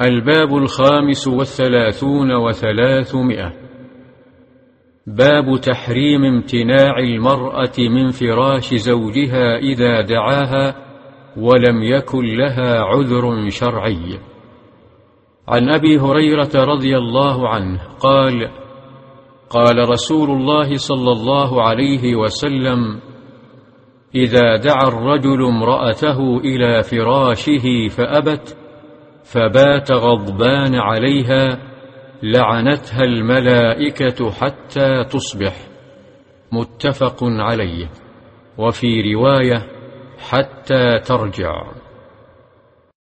الباب الخامس والثلاثون وثلاثمائة. باب تحريم امتناع المرأة من فراش زوجها إذا دعاها ولم يكن لها عذر شرعي. عن أبي هريرة رضي الله عنه قال قال رسول الله صلى الله عليه وسلم إذا دعا الرجل امرأته إلى فراشه فأبت فبات غضبان عليها لعنتها الملائكة حتى تصبح. متفق عليه. وفي رواية حتى ترجع.